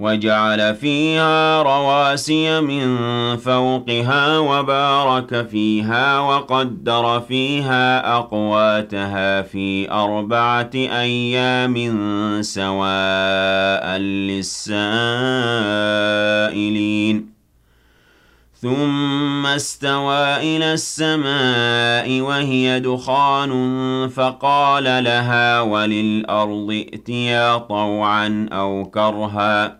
وجعل فيها رواسي من فوقها وبارك فيها وقدر فيها أقواتها في أربعة أيام سواء للسائلين. ثم استوى إلى السماء وهي دخان فقال لها وللأرض ائتيا طوعا أو كرها.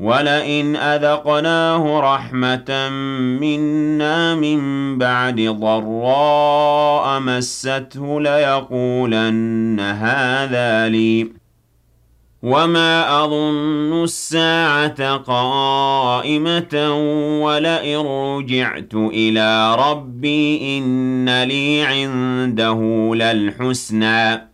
ولئن أذقناه رحمة منا من بعد ضراء مسته ليقولن هذا لي. وما أظن الساعة قائمة ولئن رجعت إلى ربي إن لي عنده للحسنى.